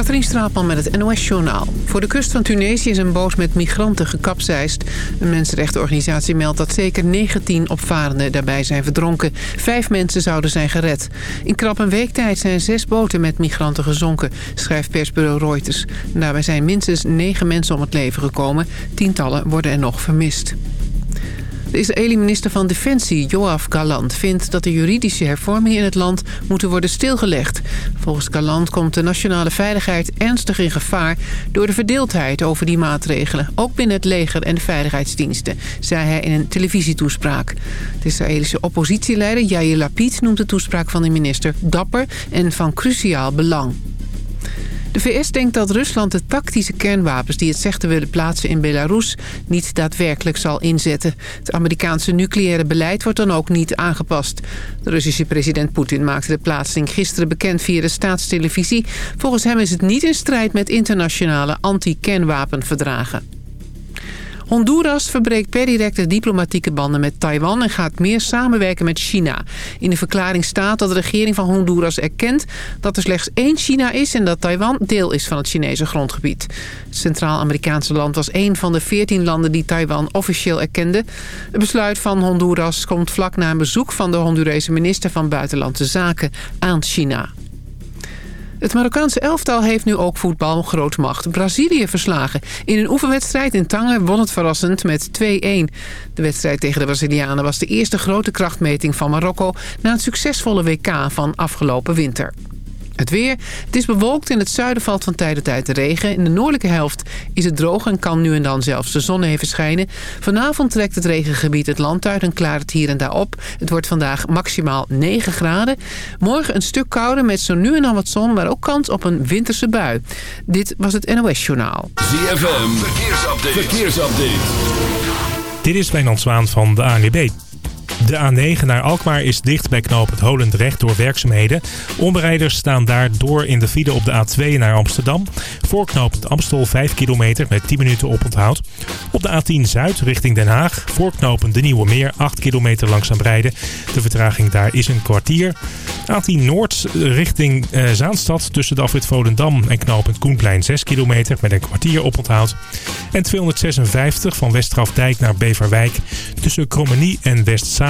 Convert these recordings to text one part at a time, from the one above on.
Katrien Straatman met het NOS-journaal. Voor de kust van Tunesië is een boot met migranten gekapseist. Een mensenrechtenorganisatie meldt dat zeker 19 opvarenden daarbij zijn verdronken. Vijf mensen zouden zijn gered. In krap een zijn zes boten met migranten gezonken, schrijft persbureau Reuters. Daarbij zijn minstens negen mensen om het leven gekomen. Tientallen worden er nog vermist. De Israëli-minister van Defensie, Joaf Galant, vindt dat de juridische hervormingen in het land moeten worden stilgelegd. Volgens Galant komt de nationale veiligheid ernstig in gevaar door de verdeeldheid over die maatregelen. Ook binnen het leger en de veiligheidsdiensten, zei hij in een televisietoespraak. De Israëlische oppositieleider Yair Lapid noemt de toespraak van de minister dapper en van cruciaal belang. De VS denkt dat Rusland de tactische kernwapens die het zegt te willen plaatsen in Belarus niet daadwerkelijk zal inzetten. Het Amerikaanse nucleaire beleid wordt dan ook niet aangepast. De Russische president Poetin maakte de plaatsing gisteren bekend via de staatstelevisie. Volgens hem is het niet in strijd met internationale anti-kernwapenverdragen. Honduras verbreekt per direct de diplomatieke banden met Taiwan... en gaat meer samenwerken met China. In de verklaring staat dat de regering van Honduras erkent... dat er slechts één China is en dat Taiwan deel is van het Chinese grondgebied. Het Centraal-Amerikaanse land was één van de veertien landen... die Taiwan officieel erkende. Het besluit van Honduras komt vlak na een bezoek... van de Hondurese minister van Buitenlandse Zaken aan China. Het Marokkaanse elftal heeft nu ook voetbal grootmacht Brazilië verslagen. In een oefenwedstrijd in Tangen won het verrassend met 2-1. De wedstrijd tegen de Brazilianen was de eerste grote krachtmeting van Marokko... na het succesvolle WK van afgelopen winter. Het weer. Het is bewolkt. In het zuiden valt van tijd tot tijd de regen. In de noordelijke helft is het droog en kan nu en dan zelfs de zon even schijnen. Vanavond trekt het regengebied het land uit en klaart het hier en daar op. Het wordt vandaag maximaal 9 graden. Morgen een stuk kouder met zo nu en dan wat zon, maar ook kans op een winterse bui. Dit was het NOS Journaal. ZFM. Verkeersupdate. Verkeersupdate. Dit is Wijnand Zwaan van de ANWB. De A9 naar Alkmaar is dicht bij knooppunt Holendrecht door werkzaamheden. Omrijders staan daardoor in de file op de A2 naar Amsterdam. Voor knooppunt Amstel 5 kilometer met 10 minuten oponthoud. Op de A10 Zuid richting Den Haag. Voor knooppunt De Nieuwe Meer 8 kilometer langzaam rijden. De vertraging daar is een kwartier. A10 Noord richting eh, Zaanstad tussen de afrit Volendam en knooppunt Koenplein 6 kilometer met een kwartier oponthoud. En 256 van Westgrafdijk naar Beverwijk tussen Krommenie en Westzaan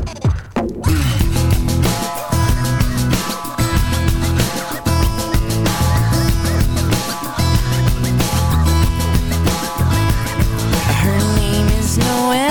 Is Noelle.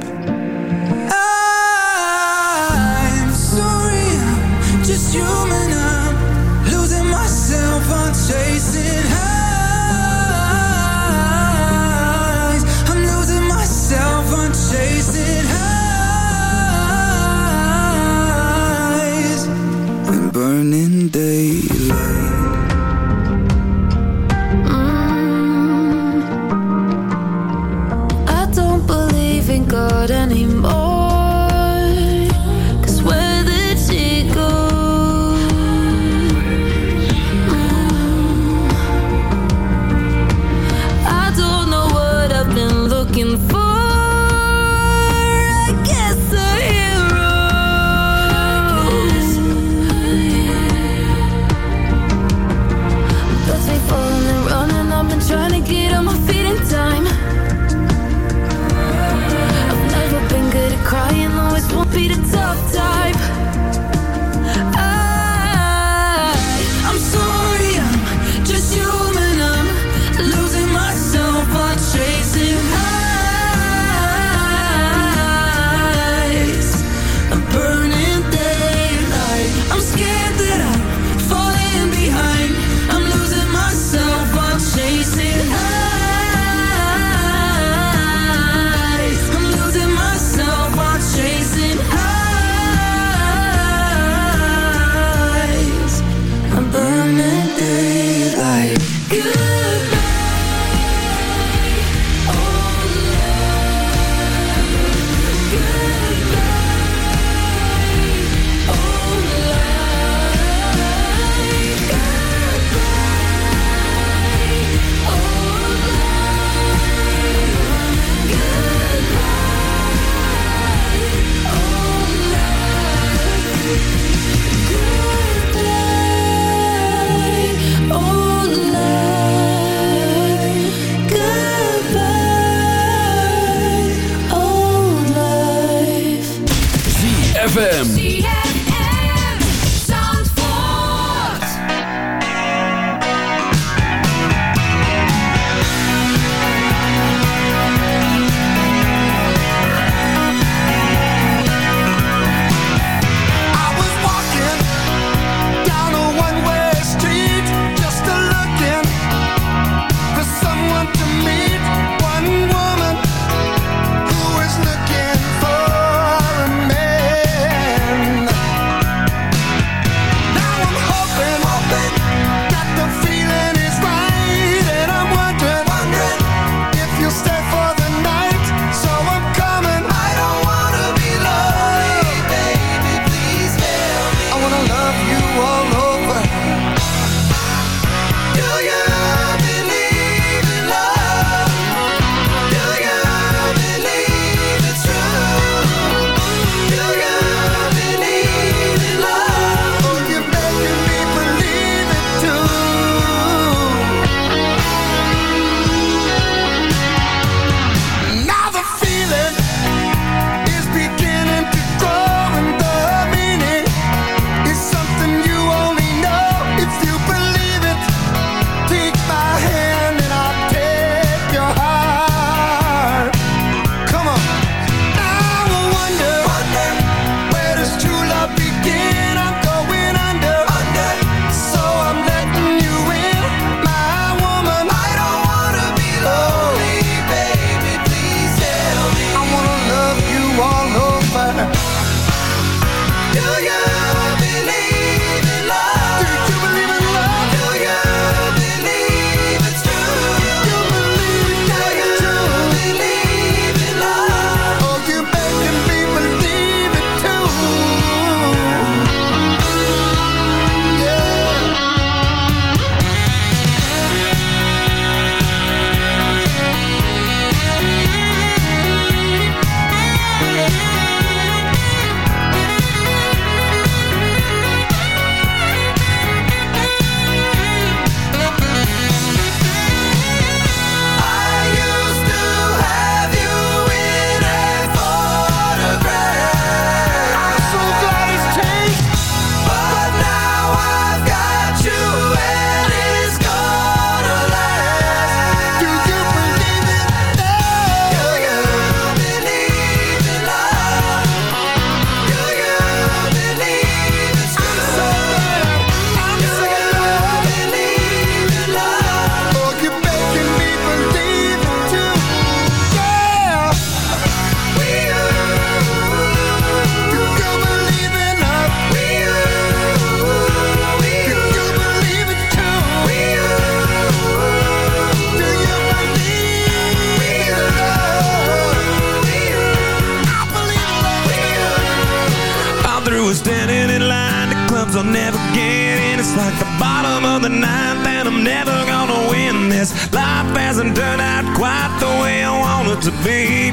want to be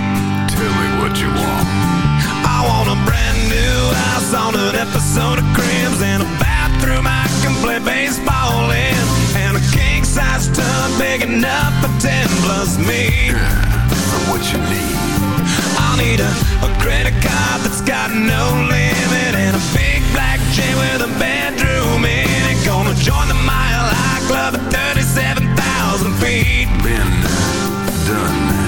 Tell me what you want. I want a brand new house on an episode of Cribs And a bathroom I can play baseball in And a king-size tub big enough for ten plus me. What you need. I'll need a, a credit card that's got no limit And a big black chain with a bedroom in it. Gonna join the Mile High Club at 37,000 feet. Been done. I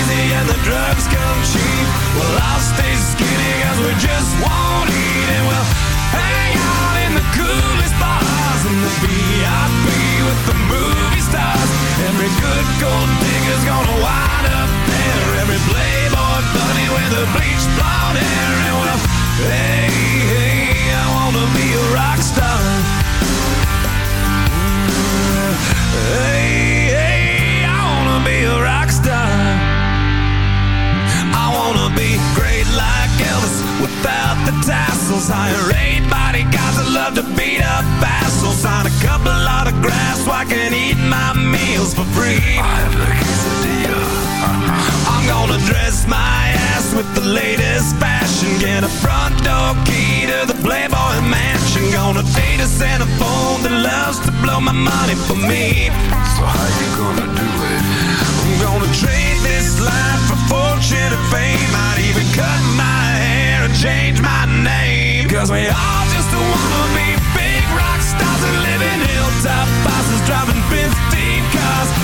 and the drugs come cheap. Well I'll stay skinny cause we just won't eat And we'll hang out in the coolest bars In the VIP with the movie stars. Every good gold digger's gonna wind up there. Every playboy bunny with a bleached blonde hair. And well, hey, I have the quesadilla I'm gonna dress my ass with the latest fashion. Get a front door key to the Playboy mansion. Gonna date a Santa phone that loves to blow my money for me. So how you gonna do it? Gonna trade this life for fortune and fame. I'd even cut my hair and change my name. Cause we all just wanna be big rock stars And live in hilltop driving 15 cars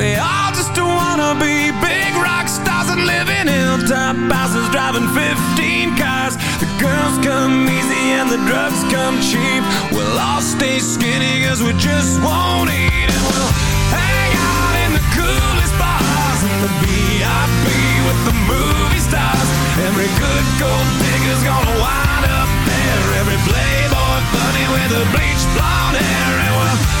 we all just wanna be big rock stars And live in hilltop houses driving 15 cars. The girls come easy and the drugs come cheap. We'll all stay skinny cause we just won't eat And we'll hang out in the coolest bars In the VIP with the movie stars. Every good gold digger's gonna wind up there. Every playboy bunny with a bleached blonde hair. And we'll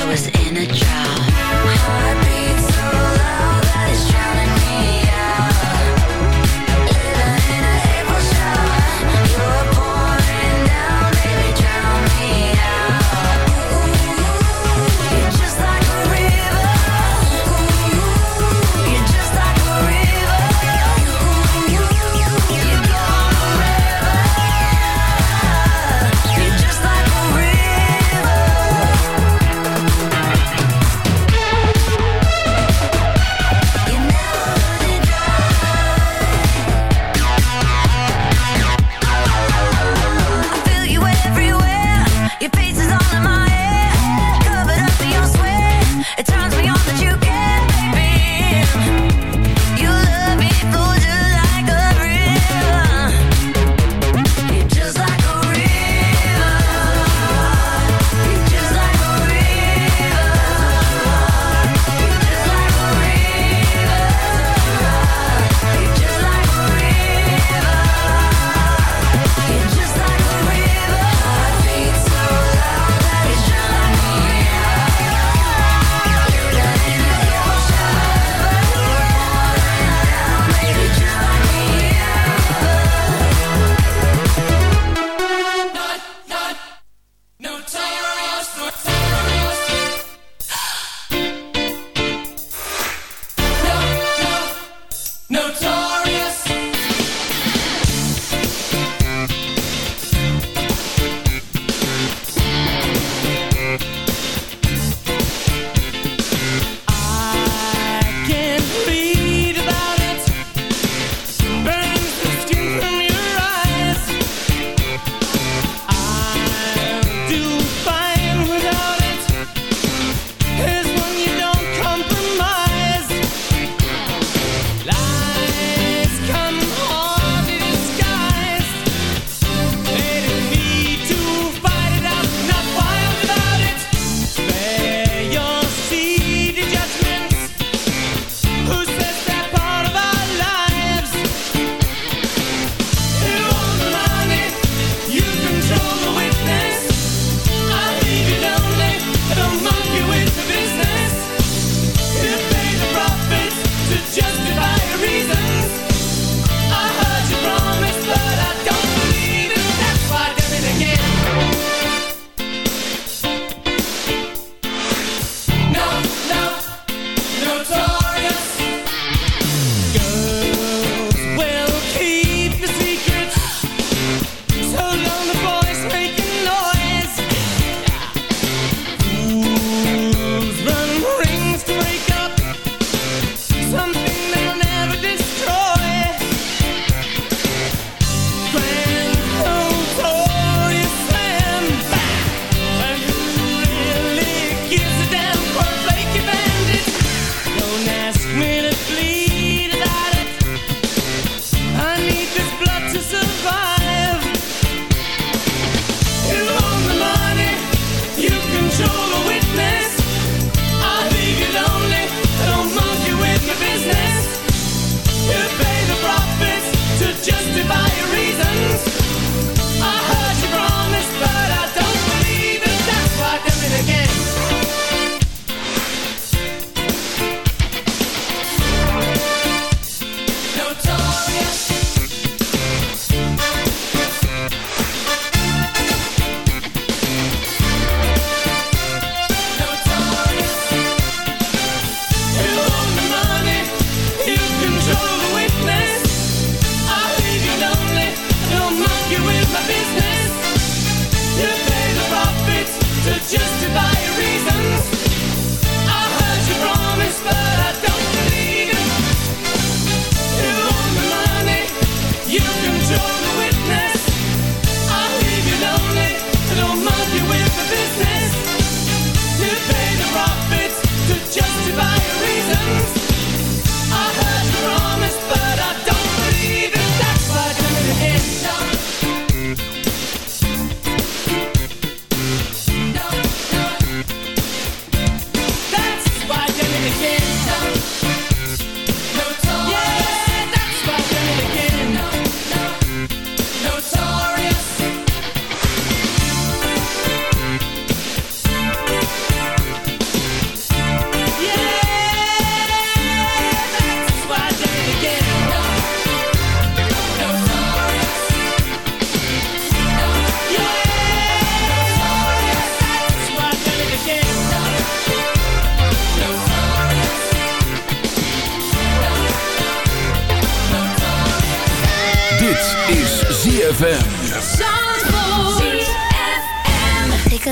I was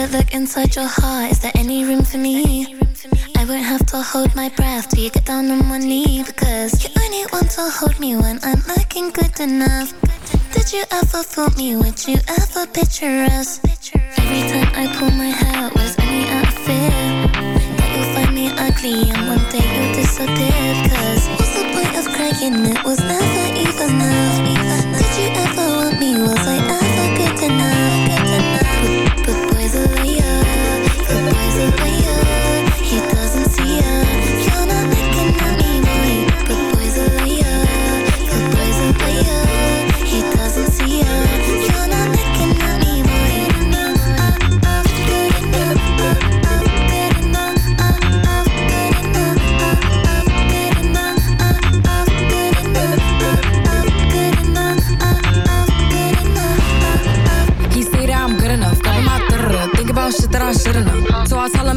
Look inside your heart. Is there any room for me? I won't have to hold my breath till you get down on one knee because you only want to hold me when I'm looking good enough. Did you ever fool me? Would you ever picture us? Every time I pull my hair, was only out of fear that you'll find me ugly and one day you'll disappear. Cause what's the point of crying? It was never even enough. Did you ever want me? Was I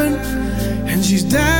heaven, and she's down.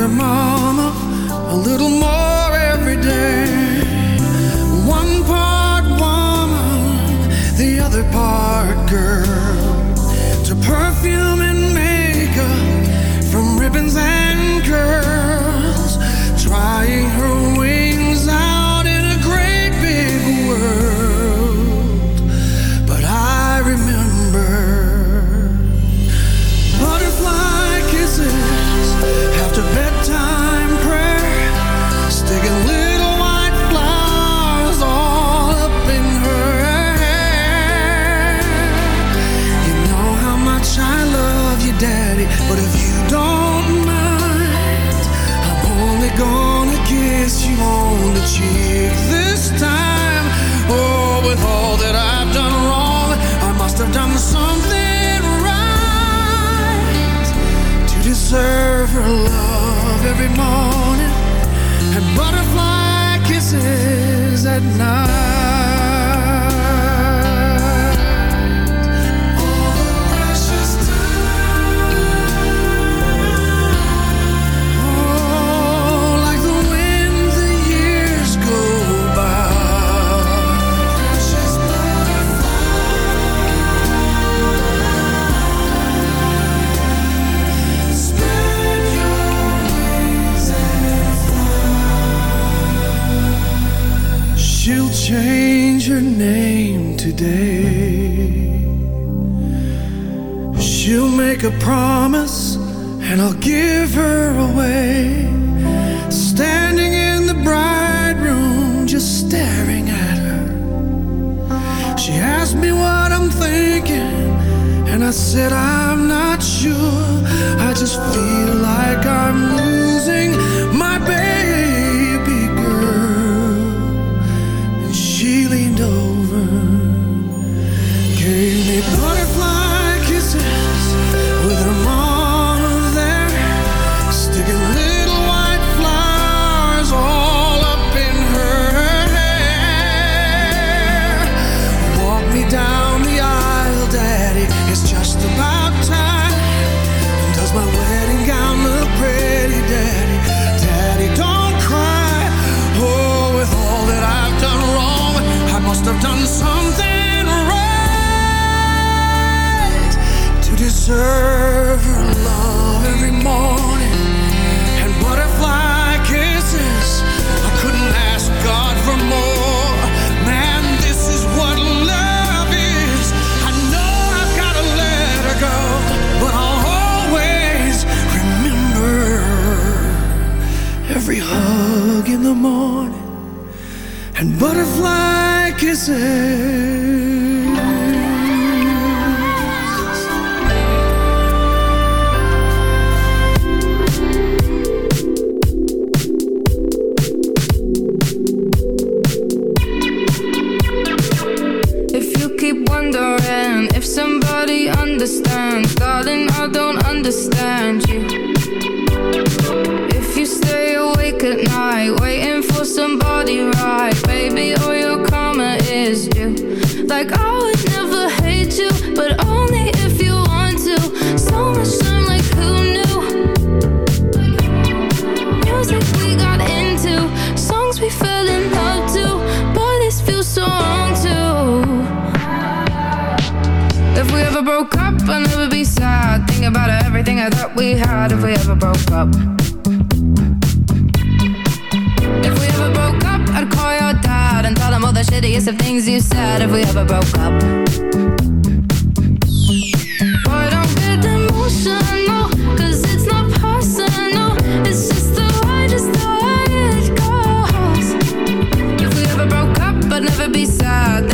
your mama a little more every day. One part woman, the other part girl. To perfume and makeup, from ribbons and curls, trying her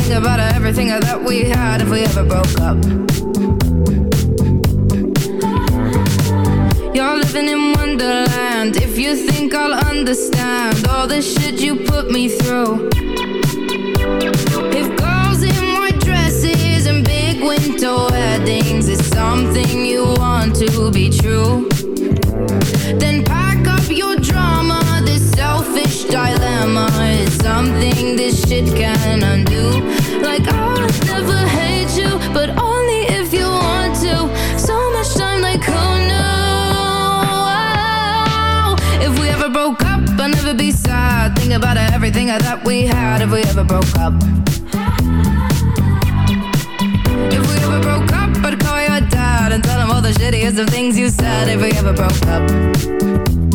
Think about everything that we had if we ever broke up. You're living in Wonderland. If you think I'll understand all the shit you put me through. If girls in white dresses and big winter weddings is something you want to be true, then dilemma is something this shit can undo. Like I'll never hate you, but only if you want to. So much time, like who knew? If we ever broke up, I'd never be sad. Think about everything I thought we had. If we ever broke up. If we ever broke up, I'd call your dad and tell him all the shittiest of things you said. If we ever broke up.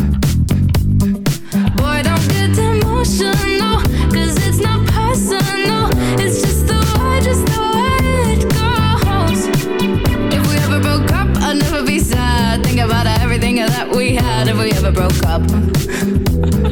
We had if we ever broke up.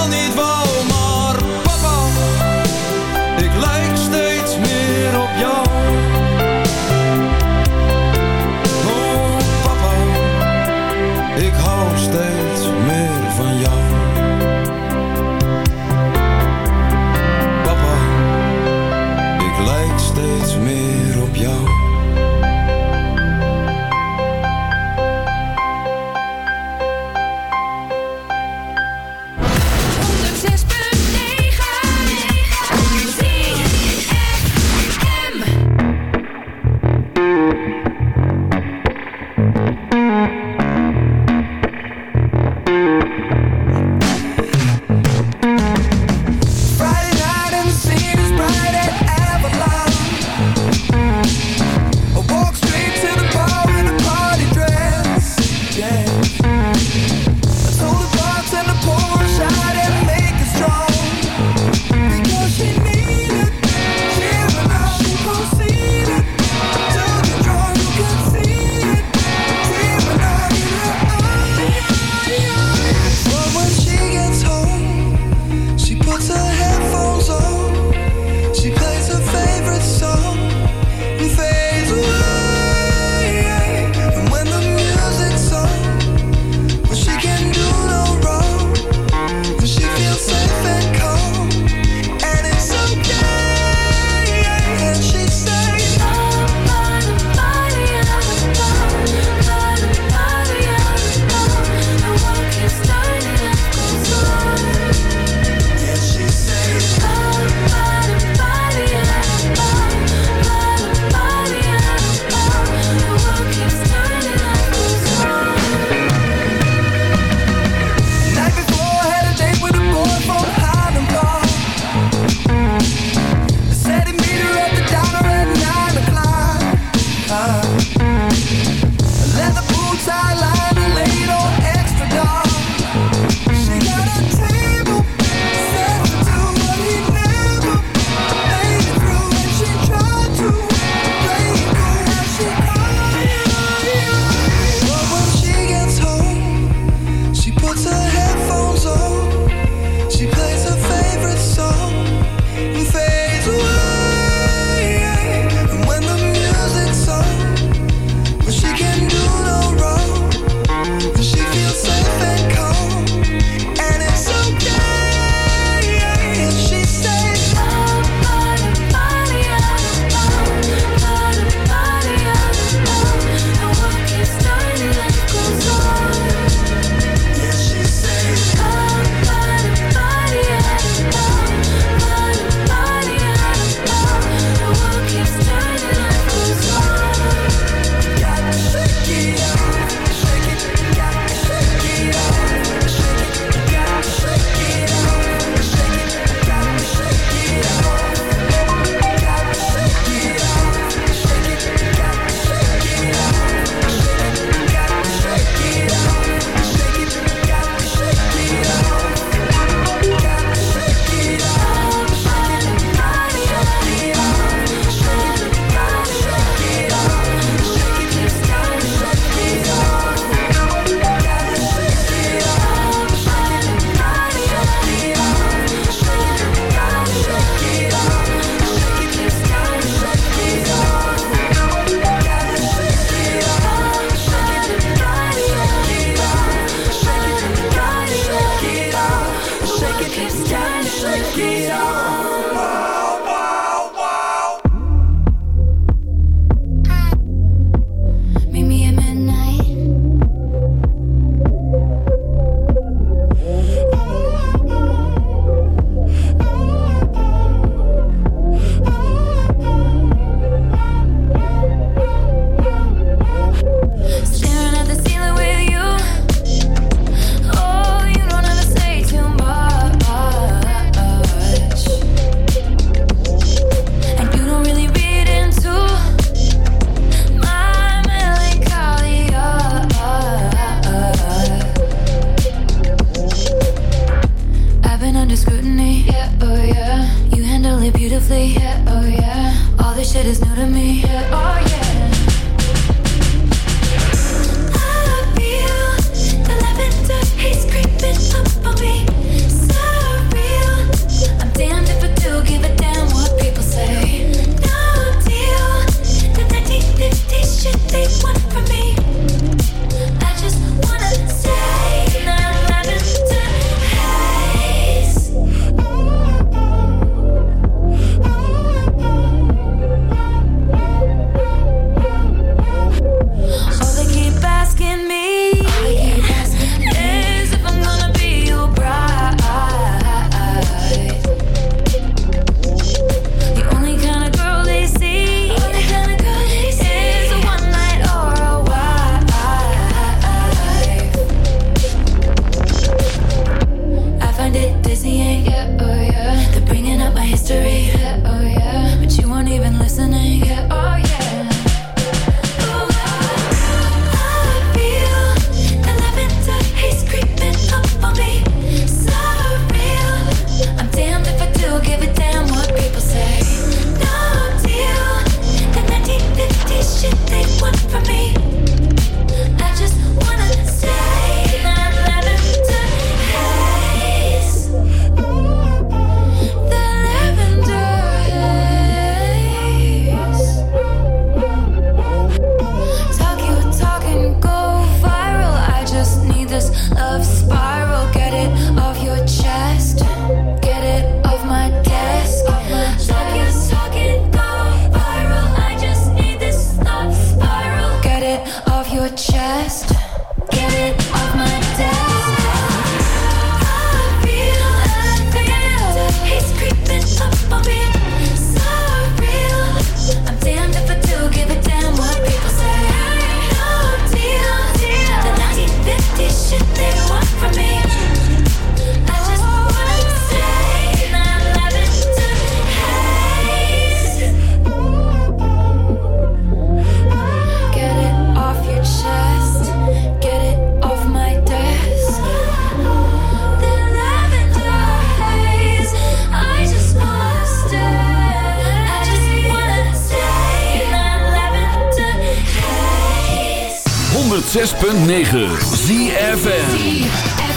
106.9 ZFN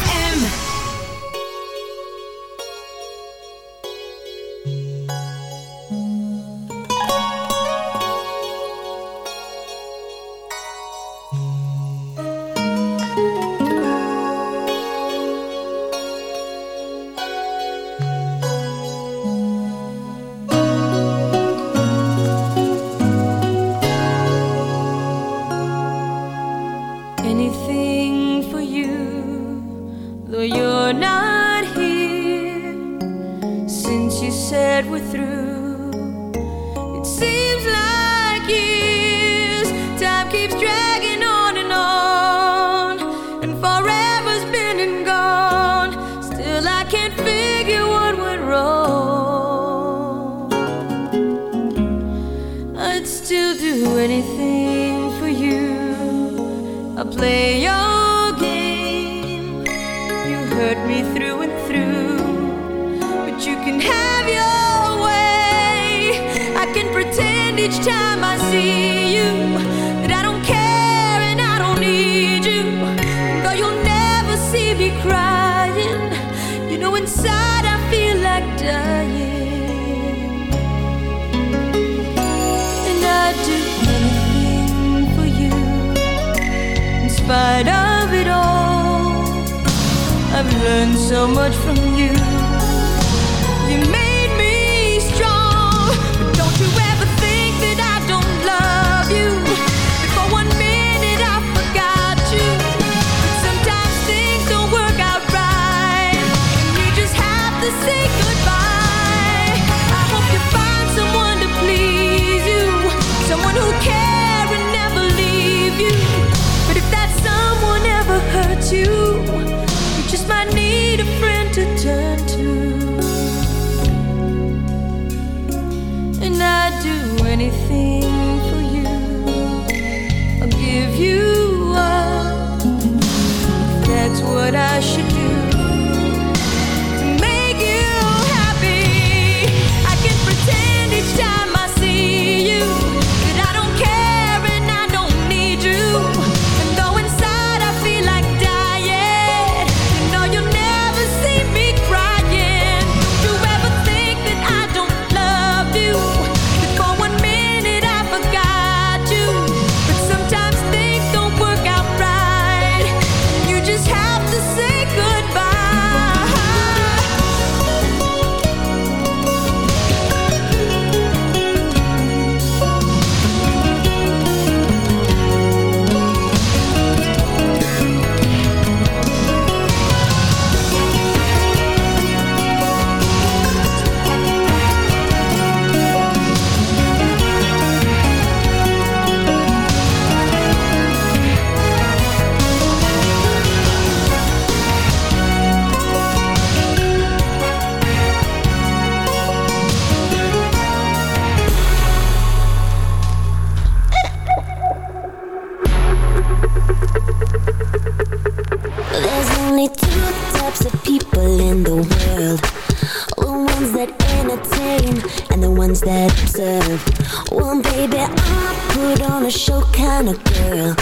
girl.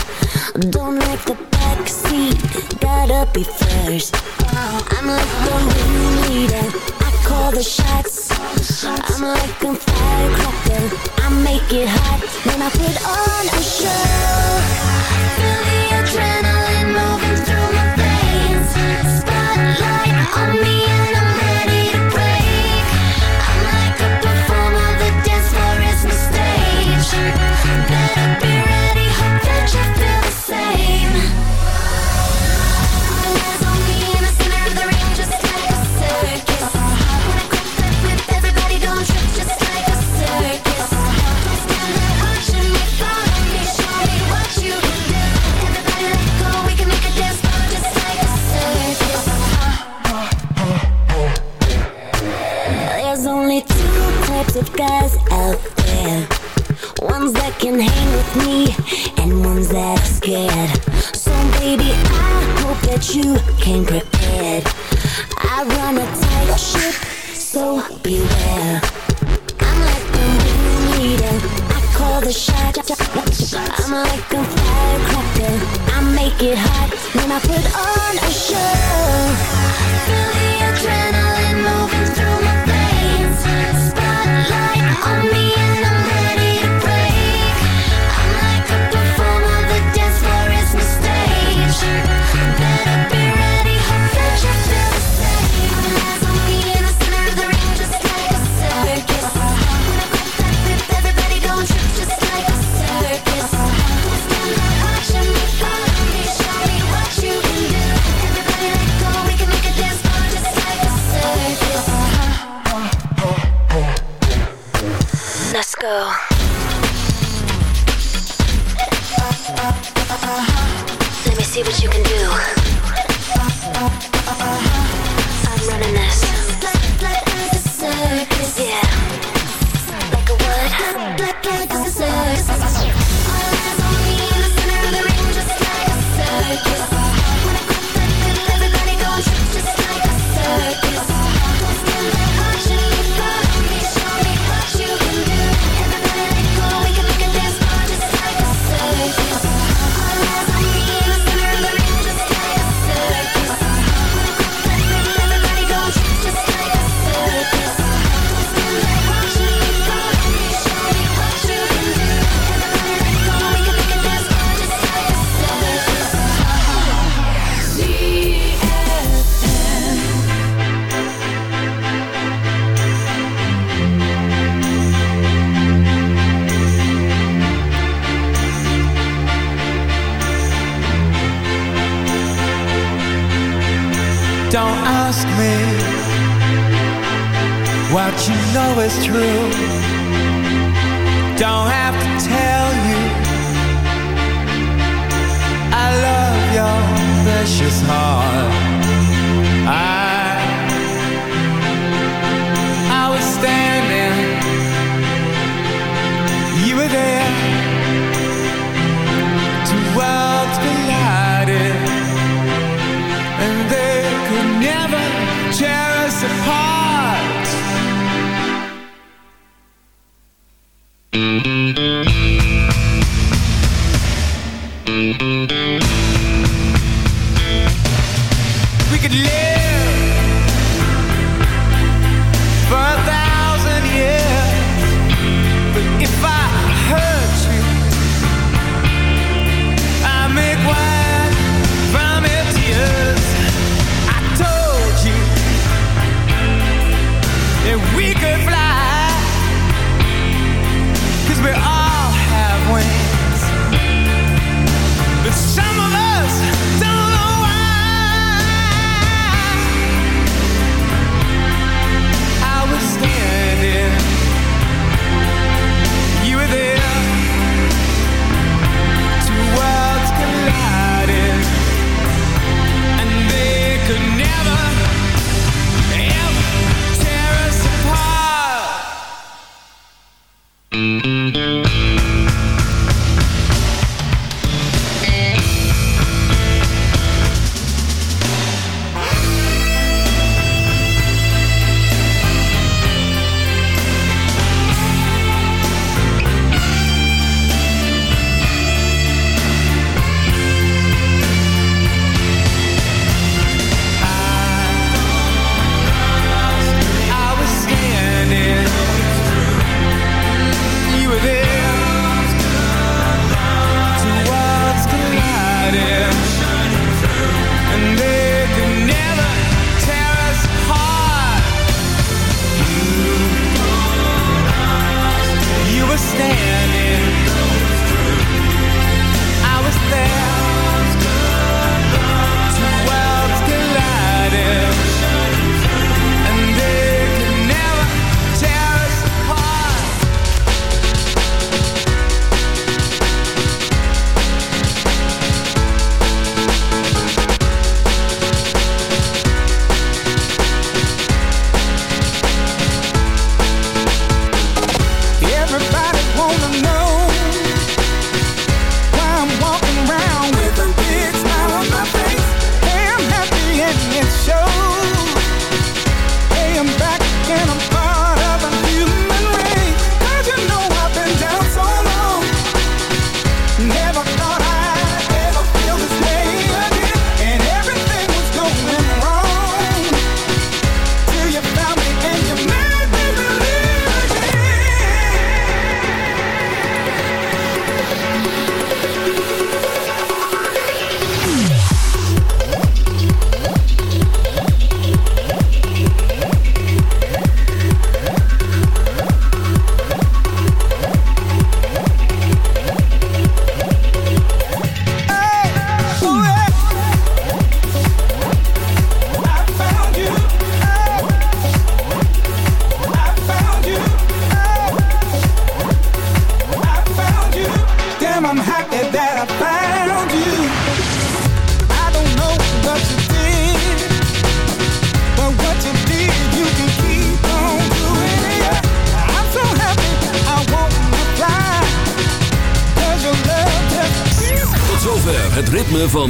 Don't like the backseat, gotta be first. I'm like the ringleader, I call the shots. I'm like a firecracker, I make it hot when I put on a show. Feel the adrenaline. guys out there. Ones that can hang with me, and ones that are scared. So, baby, I hope that you came prepared. I run a tight ship, so beware. I'm like the ringleader, I call the shots. I'm like a firecracker, I make it hot when I put on a show. Let me see what you can do. I'm running this. Yeah. Like a what? Like a circus. you know it's true. Don't have We could live